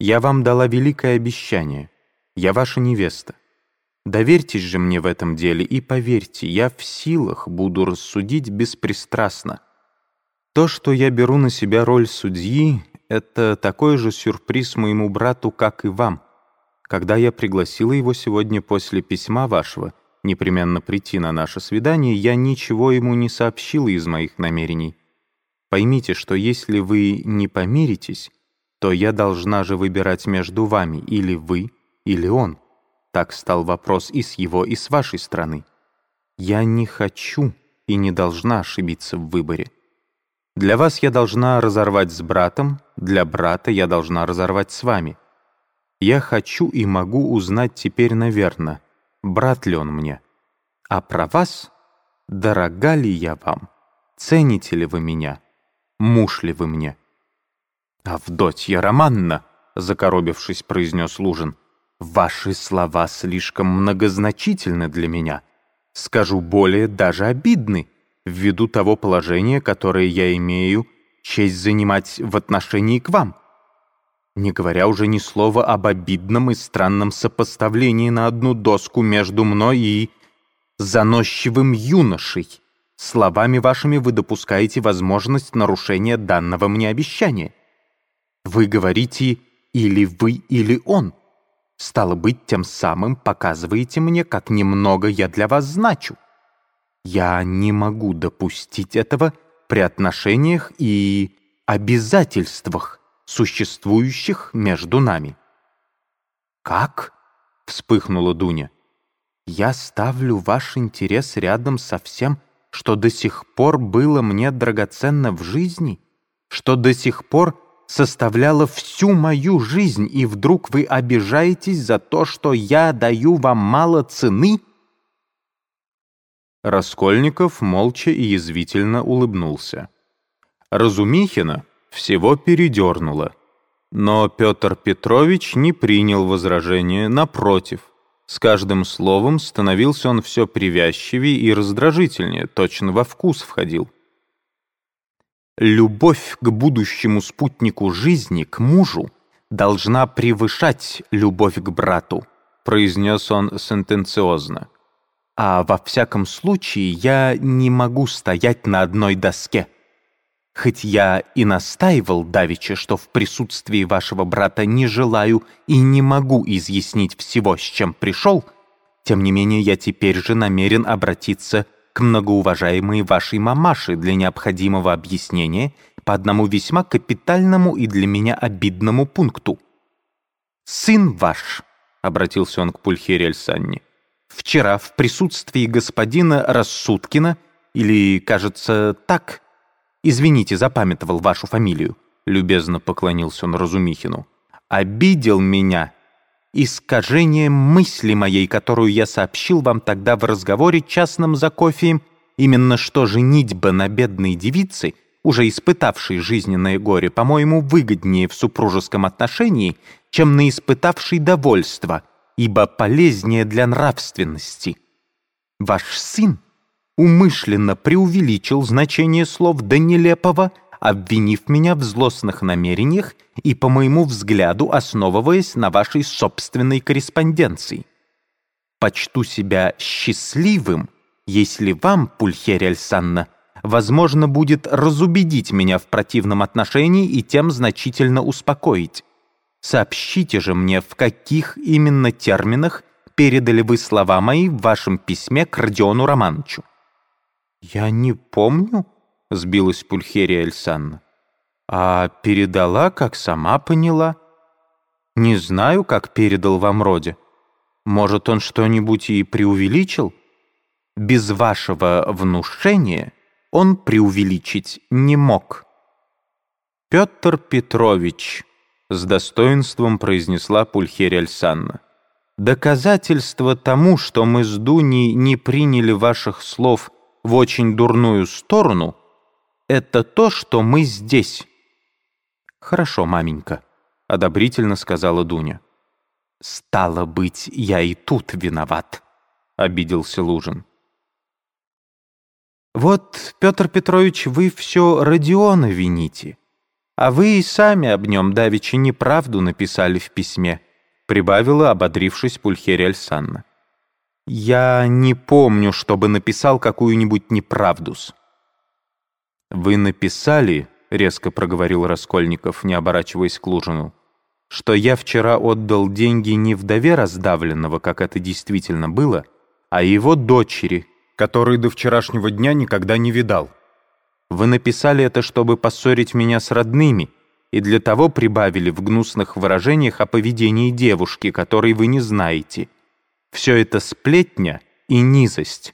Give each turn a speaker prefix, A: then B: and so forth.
A: Я вам дала великое обещание. Я ваша невеста. Доверьтесь же мне в этом деле и поверьте, я в силах буду рассудить беспристрастно. То, что я беру на себя роль судьи, это такой же сюрприз моему брату, как и вам. Когда я пригласила его сегодня после письма вашего непременно прийти на наше свидание, я ничего ему не сообщила из моих намерений. Поймите, что если вы не помиритесь, то я должна же выбирать между вами или вы, или он. Так стал вопрос и с его, и с вашей стороны. Я не хочу и не должна ошибиться в выборе. Для вас я должна разорвать с братом, для брата я должна разорвать с вами. Я хочу и могу узнать теперь, наверное, брат ли он мне. А про вас, дорога ли я вам, цените ли вы меня, муж ли вы мне? «Авдотья Романна», — закоробившись, произнес Лужин, «ваши слова слишком многозначительны для меня. Скажу более, даже обидны, ввиду того положения, которое я имею честь занимать в отношении к вам. Не говоря уже ни слова об обидном и странном сопоставлении на одну доску между мной и заносчивым юношей. Словами вашими вы допускаете возможность нарушения данного мне обещания. Вы говорите «или вы, или он». Стало быть, тем самым показываете мне, как немного я для вас значу. Я не могу допустить этого при отношениях и обязательствах, существующих между нами. «Как?» — вспыхнула Дуня. «Я ставлю ваш интерес рядом со всем, что до сих пор было мне драгоценно в жизни, что до сих пор составляло всю мою жизнь, и вдруг вы обижаетесь за то, что я даю вам мало цены?» Раскольников молча и язвительно улыбнулся. Разумихина всего передернуло. Но Петр Петрович не принял возражения, напротив. С каждым словом становился он все привязчивее и раздражительнее, точно во вкус входил. Любовь к будущему спутнику жизни, к мужу, должна превышать любовь к брату, произнес он сентенциозно. А во всяком случае я не могу стоять на одной доске. Хоть я и настаивал давеча, что в присутствии вашего брата не желаю и не могу изъяснить всего, с чем пришел, тем не менее я теперь же намерен обратиться к многоуважаемой вашей мамаше для необходимого объяснения по одному весьма капитальному и для меня обидному пункту. «Сын ваш», — обратился он к Пульхере Альсанне, «вчера в присутствии господина Рассудкина, или, кажется, так, извините, запамятовал вашу фамилию», — любезно поклонился он Разумихину, «обидел меня искажением мысли моей, которую я сообщил вам тогда в разговоре частном за кофеем, именно что женитьба на бедной девице, уже испытавшей жизненное горе, по-моему, выгоднее в супружеском отношении, чем на испытавшей довольство, ибо полезнее для нравственности. Ваш сын умышленно преувеличил значение слов до нелепого – обвинив меня в злостных намерениях и, по моему взгляду, основываясь на вашей собственной корреспонденции. Почту себя счастливым, если вам, Пульхерия Альсанна, возможно будет разубедить меня в противном отношении и тем значительно успокоить. Сообщите же мне, в каких именно терминах передали вы слова мои в вашем письме к Родиону Романовичу. «Я не помню», — сбилась Пульхерия Эльсанна. «А передала, как сама поняла. Не знаю, как передал вам Роде. Может, он что-нибудь и преувеличил? Без вашего внушения он преувеличить не мог». «Петр Петрович», — с достоинством произнесла Пульхерия Альсанна, «доказательство тому, что мы с Дуней не приняли ваших слов в очень дурную сторону — это то, что мы здесь». «Хорошо, маменька», — одобрительно сказала Дуня. «Стало быть, я и тут виноват», — обиделся Лужин. «Вот, Петр Петрович, вы все Родиона вините. А вы и сами об нем давеча неправду написали в письме», прибавила, ободрившись Пульхерия Альсанна. «Я не помню, чтобы написал какую-нибудь неправдус». «Вы написали, — резко проговорил Раскольников, не оборачиваясь к Лужину, — что я вчера отдал деньги не вдове раздавленного, как это действительно было, а его дочери, которую до вчерашнего дня никогда не видал. Вы написали это, чтобы поссорить меня с родными, и для того прибавили в гнусных выражениях о поведении девушки, которой вы не знаете. Все это сплетня и низость.